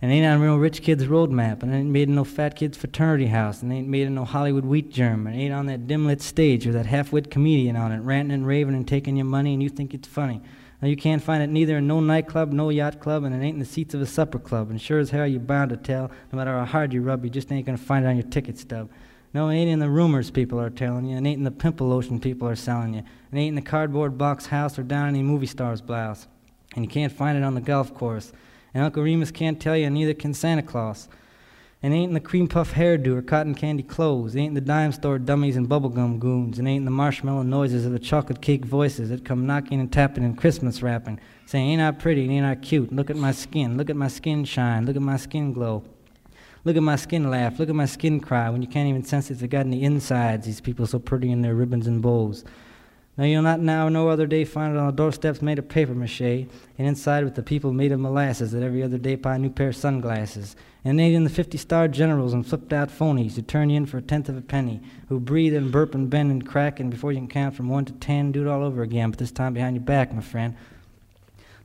And ain't on real rich kid's road map, and ain't made in no fat kid's fraternity house, and ain't made in no Hollywood wheat germ, and ain't on that dim lit stage with that half wit comedian on it, ranting and raving and taking your money, and you think it's funny. Now, you can't find it neither in no nightclub, no yacht club, and it ain't in the seats of a supper club. And sure as hell, you're bound to tell, no matter how hard you rub, you just ain't gonna find it on your ticket stub. No, it ain't in the rumors people are telling you, it ain't in the pimple lotion people are selling you, it ain't in the cardboard box house or down any movie star's blouse. And you can't find it on the golf course. And Uncle Remus can't tell you, and neither can Santa Claus. And ain't in the cream puff hairdo or cotton candy clothes. It ain't in the dime store dummies and bubblegum goons. And ain't in the marshmallow noises of the chocolate cake voices that come knocking and tapping and Christmas rapping, saying, Ain't I pretty? Ain't I cute? Look at my skin. Look at my skin shine. Look at my skin glow. Look at my skin laugh. Look at my skin cry when you can't even sense it's got any insides, these people so pretty in their ribbons and bows. Now you'll not now no other day find it on the doorsteps made of paper mache, and inside with the people made of molasses that every other day buy a new pair of sunglasses. And ain't in the fifty star generals and flipped out phonies who turn you in for a tenth of a penny, who breathe and burp and bend and crack, and before you can count from one to ten, do it all over again, but this time behind your back, my friend.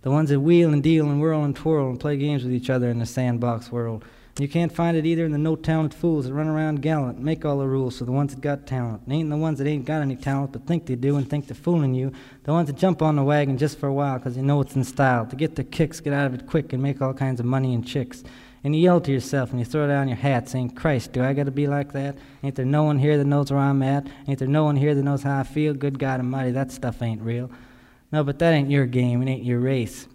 The ones that wheel and deal and whirl and twirl and play games with each other in the sandbox world. You can't find it either in the no talent fools that run around gallant, make all the rules for the ones that got talent. Ain't the ones that ain't got any talent but think they do and think they're fooling you. The ones that jump on the wagon just for a while because they know it's in style. To get their kicks, get out of it quick, and make all kinds of money and chicks. And you yell to yourself and you throw down your hat saying, Christ, do I got to be like that? Ain't there no one here that knows where I'm at? Ain't there no one here that knows how I feel? Good God Almighty, that stuff ain't real. No, but that ain't your game. It ain't your race.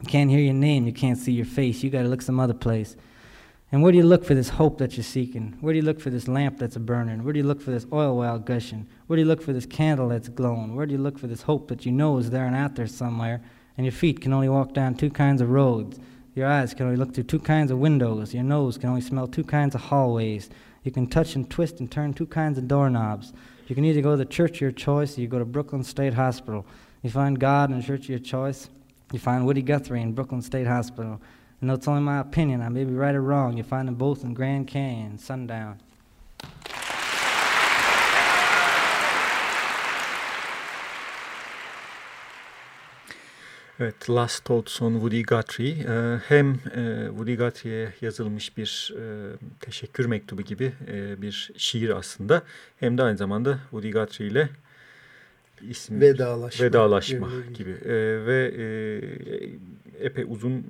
You can't hear your name. You can't see your face. You got to look some other place. And where do you look for this hope that you're seeking? Where do you look for this lamp that's burning? Where do you look for this oil well gushing? Where do you look for this candle that's glowing? Where do you look for this hope that you know is there and out there somewhere? And your feet can only walk down two kinds of roads. Your eyes can only look through two kinds of windows. Your nose can only smell two kinds of hallways. You can touch and twist and turn two kinds of doorknobs. You can either go to the church of your choice or you go to Brooklyn State Hospital. You find God in the church of your choice. You find Woody Guthrie in Brooklyn State Hospital. And it's only my opinion, I may be right or wrong, you find them both in Grand Canyon, sundown. Evet, Last Thoughts on Woody Guthrie. Ee, hem e, Woody Guthrie'ye yazılmış bir e, teşekkür mektubu gibi e, bir şiir aslında. Hem de aynı zamanda Woody Guthrie ile ismi vedalaşma, vedalaşma gibi. E, ve e, epey uzun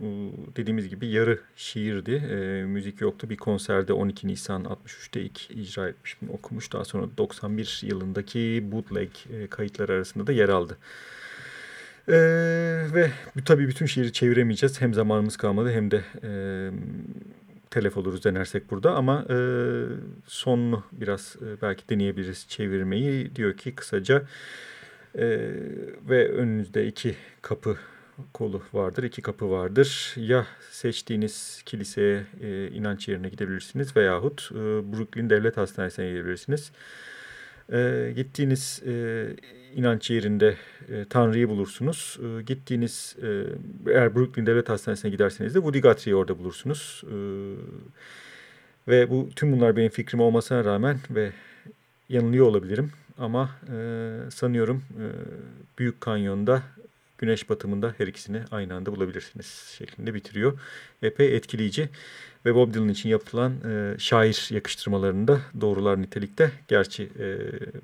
dediğimiz gibi yarı şiirdi. E, müzik yoktu. Bir konserde 12 Nisan 63'te ilk icra etmiş, okumuş. Daha sonra 91 yılındaki bootleg e, kayıtlar arasında da yer aldı. Ee, ve tabii bütün şiiri çeviremeyeceğiz. Hem zamanımız kalmadı hem de e, telef oluruz denersek burada. Ama e, sonunu biraz e, belki deneyebiliriz çevirmeyi. Diyor ki kısaca e, ve önünüzde iki kapı kolu vardır, iki kapı vardır. Ya seçtiğiniz kiliseye e, inanç yerine gidebilirsiniz veyahut e, Brooklyn Devlet Hastanesi'ne gidebilirsiniz. E, gittiğiniz e, inanç yerinde e, Tanrı'yı bulursunuz. E, gittiğiniz e, eğer Brooklyn Devlet Hastanesi'ne giderseniz de Woody Guthrie'yi orada bulursunuz. E, ve bu tüm bunlar benim fikrim olmasına rağmen ve yanılıyor olabilirim. Ama e, sanıyorum e, Büyük Kanyon'da güneş batımında her ikisini aynı anda bulabilirsiniz şeklinde bitiriyor. Epey etkileyici ve Bob Dylan için yapılan e, şair yakıştırmalarında doğrular nitelikte. Gerçi e,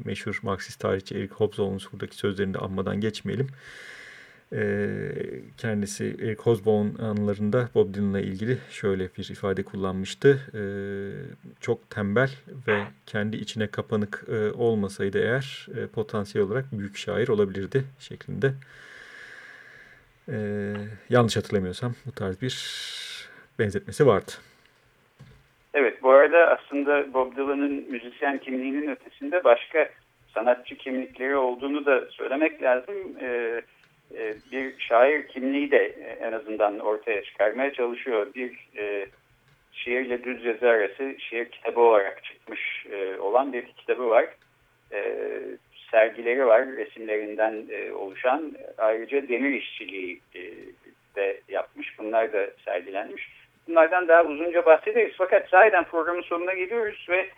meşhur Marksist tarihçi Eric Hobsbawm'un buradaki sözlerini de anmadan geçmeyelim. E, kendisi Hobsbawm anılarında Bob Dylan'la ilgili şöyle bir ifade kullanmıştı. E, çok tembel ve kendi içine kapanık e, olmasaydı eğer e, potansiyel olarak büyük şair olabilirdi şeklinde. E, yanlış hatırlamıyorsam bu tarz bir benzetmesi vardı. Evet bu arada aslında Bob Dylan'ın müzisyen kimliğinin ötesinde başka sanatçı kimlikleri olduğunu da söylemek lazım. Ee, e, bir şair kimliği de en azından ortaya çıkarmaya çalışıyor. Bir e, şiirle düz yazı şiir kitabı olarak çıkmış e, olan bir kitabı var. E, sergileri var resimlerinden e, oluşan. Ayrıca demir işçiliği e, de yapmış. Bunlar da sergilenmiş bunlardan daha uzunca bahsederiz. Fakat sahiden programın sonuna geliyoruz ve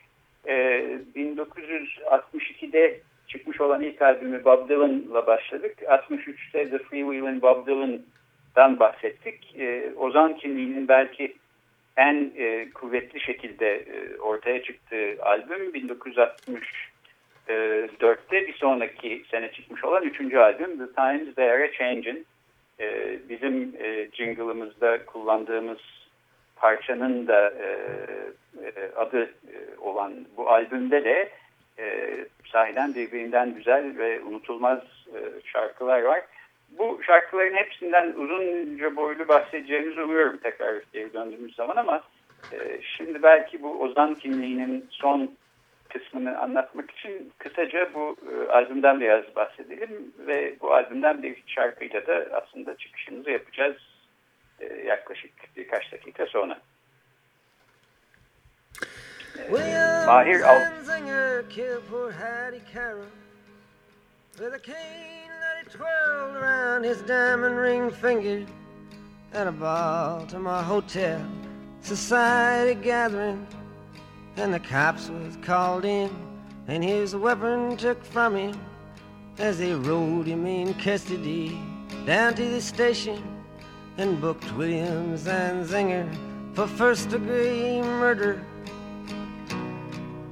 e, 1962'de çıkmış olan ilk albümü Bob Dylan'la başladık. 63'te The Freewheelin' Bob Dylan'dan bahsettik. E, Ozan kimliğinin belki en e, kuvvetli şekilde e, ortaya çıktığı albüm 1964'te bir sonraki sene çıkmış olan üçüncü albüm The Times They Are Changing. e, bizim e, jingle'ımızda kullandığımız parçanın da e, e, adı e, olan bu albümde de e, sahiden birbirinden güzel ve unutulmaz e, şarkılar var. Bu şarkıların hepsinden uzunca boylu bahsedeceğimizi umuyorum tekrar geri döndüğümüz zaman ama e, şimdi belki bu Ozan kimliğinin son kısmını anlatmak için kısaca bu e, albümden biraz bahsedelim ve bu albümden bir şarkıyla da aslında çıkışımızı yapacağız e, yaklaşık birkaç dakika sonra. William Zanzinger killed poor Hattie Carroll with a cane that he twirled around his diamond ring finger at a Baltimore hotel society gathering. And the cops was called in and his weapon took from him as they rode him in custody down to the station and booked William Zanzinger for first degree murder.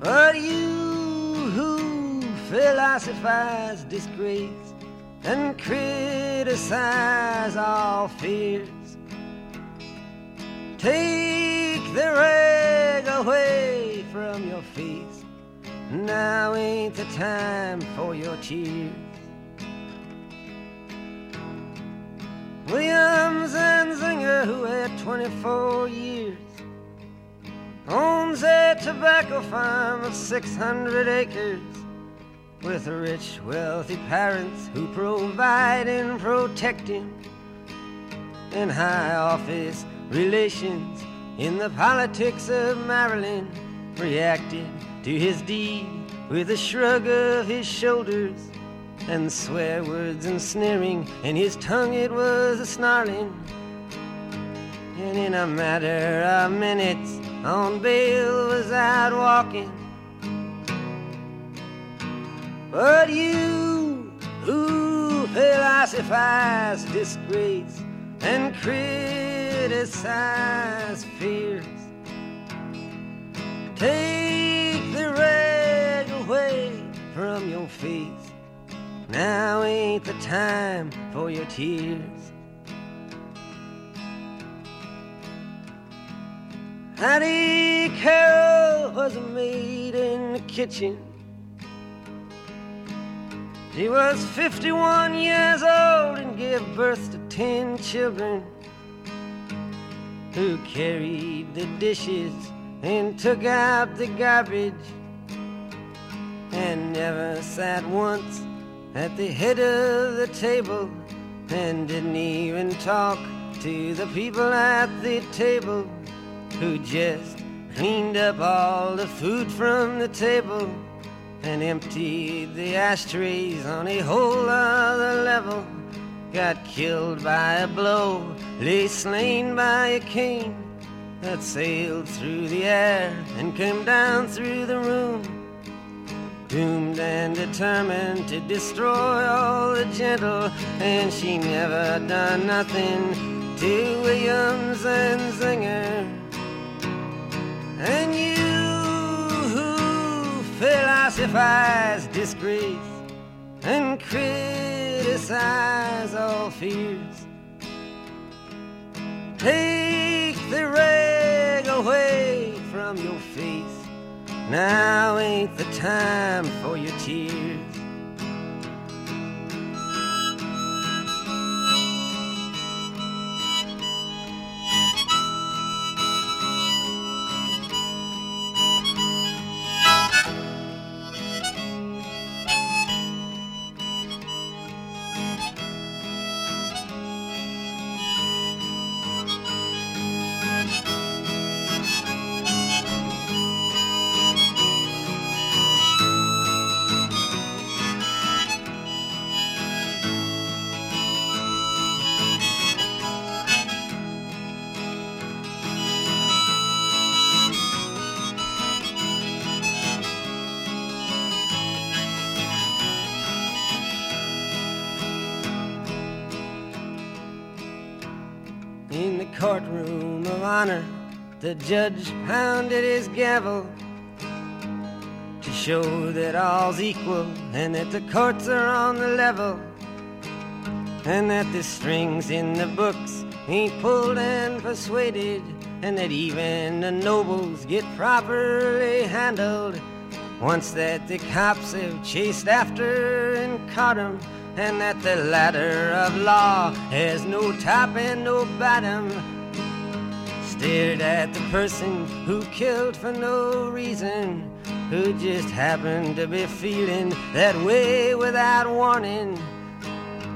But you who philosophize disgrace and criticize all fears, take the rag away from your face. Now ain't the time for your tears. Williams and Zinger, who had 24 years, owns a tobacco farm of 600 acres with rich, wealthy parents who provide and protect him in high office relations. In the politics of Maryland reacted to his deed with a shrug of his shoulders and swear words and sneering. And his tongue it was a snarling. And in a matter of minutes on bail was out walking. But you who philosophize disgrace and criticize fears, take the rag away from your face. Now ain't the time for your tears. Hattie Carroll was a maid in the kitchen. She was 51 years old and gave birth to 10 children who carried the dishes and took out the garbage and never sat once at the head of the table and didn't even talk to the people at the table who just cleaned up all the food from the table and emptied the ashtrays on a whole other level. Got killed by a blow, lay slain by a cane that sailed through the air and came down through the room. Doomed and determined to destroy all the gentle, and she never done nothing to Williams and Zinger. And you who philosophize disgrace and criticize all fears, take the rag away from your face. Now ain't the time for your tears. In the courtroom of honor, the judge pounded his gavel to show that all's equal and that the courts are on the level. and that the strings in the books ain't pulled and persuaded, and that even the nobles get properly handled. Once that the cops have chased after and caught 'em, and that the ladder of law has no top and no bottom. Stared at the person who killed for no reason, who just happened to be feeling that way without warning.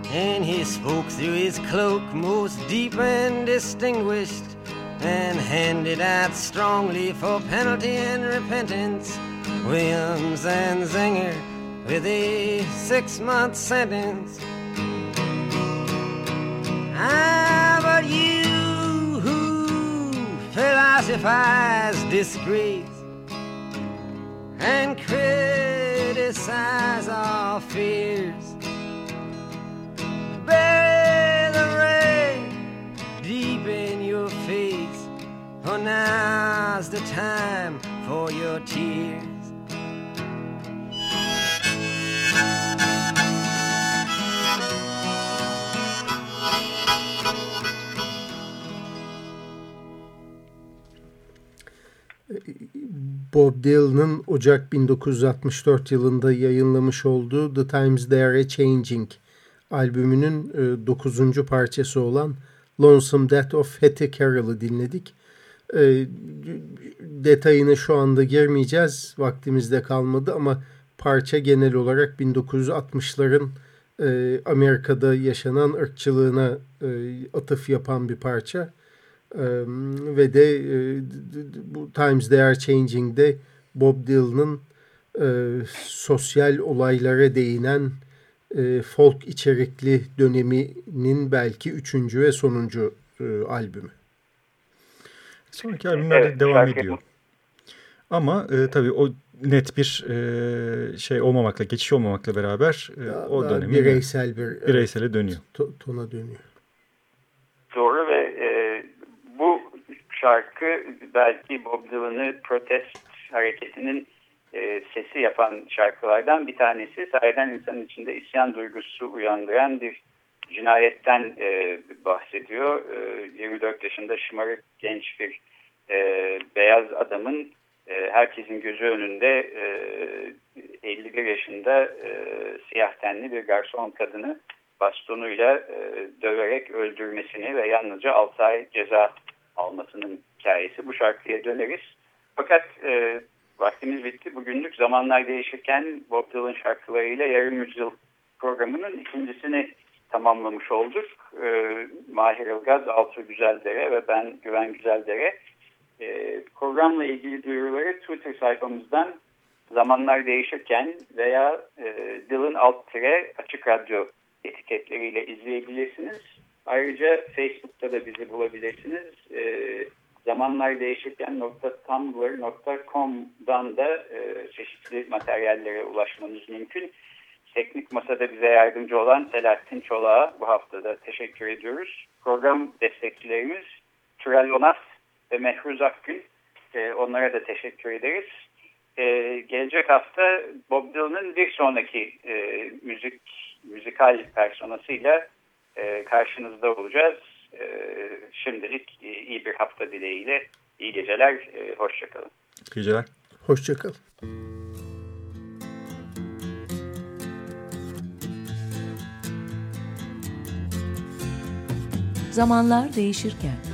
And he spoke through his cloak, most deep and distinguished, and handed out strongly for penalty and repentance. Williams and Zinger with a six month sentence. Ah, but you who philosophize disgrace and criticize our fears bury the rain deep in your face. For now's the time for your tears. Bob Dylan'ın Ocak 1964 yılında yayınlamış olduğu The Times They Are Changing albümünün 9. E, parçası olan Lonesome Death of Hattie Carroll'ı dinledik. E, detayına şu anda girmeyeceğiz. Vaktimizde kalmadı ama parça genel olarak 1960'ların e, Amerika'da yaşanan ırkçılığına atıf yapan bir parça. Ve de bu Times They Are Changing'de Bob Dylan'ın sosyal olaylara değinen e, folk içerikli döneminin belki üçüncü ve sonuncu e, albümü. Sonraki albümlerde evet, devam ediyor. Ama e, tabii o net bir e, şey olmamakla, geçiş olmamakla beraber e, daha, o dönemi bireysel bir bireysele dönüyor. To, tona dönüyor. Doğru ve şarkı belki Bob Dylan'ı protest hareketinin e, sesi yapan şarkılardan bir tanesi. Sahiden insanın içinde isyan duygusu uyandıran bir cinayetten e, bahsediyor. E, 24 yaşında şımarık genç bir e, beyaz adamın e, herkesin gözü önünde e, 51 yaşında e, siyah tenli bir garson kadını bastonuyla e, döverek öldürmesini ve yalnızca 6 ay ceza almasının hikayesi. Bu şarkıya döneriz. Fakat e, vaktimiz bitti. Bugünlük zamanlar değişirken Bob Dylan şarkılarıyla yarım yüzyıl programının ikincisini tamamlamış olduk. Ee, Mahir Ilgaz, Altı Güzeldere ve ben Güven Güzeldere. Ee, programla ilgili duyuruları Twitter sayfamızdan zamanlar değişirken veya e, Dylan alt tire açık radyo etiketleriyle izleyebilirsiniz. Ayrıca Facebook'ta da bizi bulabilirsiniz. Ee, zamanlar değişirken .tumblr.com'dan da e, çeşitli materyallere ulaşmanız mümkün. Teknik Masa'da bize yardımcı olan Selahattin Çolak'a bu hafta da teşekkür ediyoruz. Program destekçilerimiz Türel Onas ve Mehruz Akgül. E, onlara da teşekkür ederiz. E, gelecek hafta Bob Dylan'ın bir sonraki e, müzik müzikal personasıyla e, karşınızda olacağız. Ee, şimdilik e, iyi bir hafta dileğiyle iyi geceler, e, hoşçakalın. İyi geceler. Hoşçakalın. Zamanlar değişirken